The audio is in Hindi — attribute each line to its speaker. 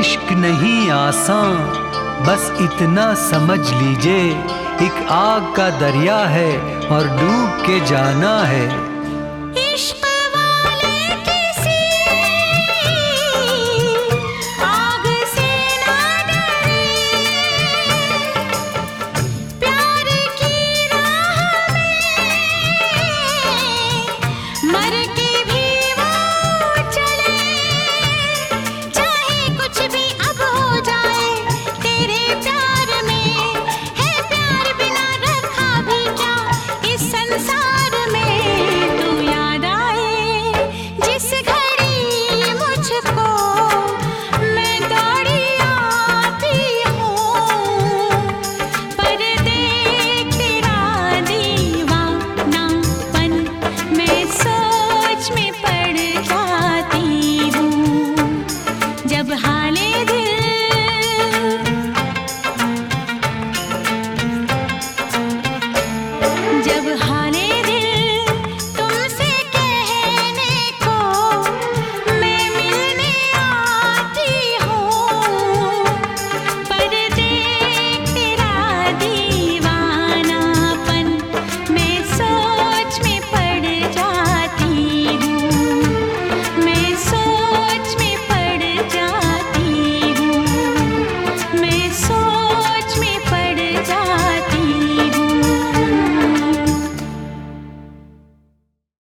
Speaker 1: इश्क नहीं आसान, बस इतना समझ लीजिए, एक आग का दरिया है और डूब के जाना है।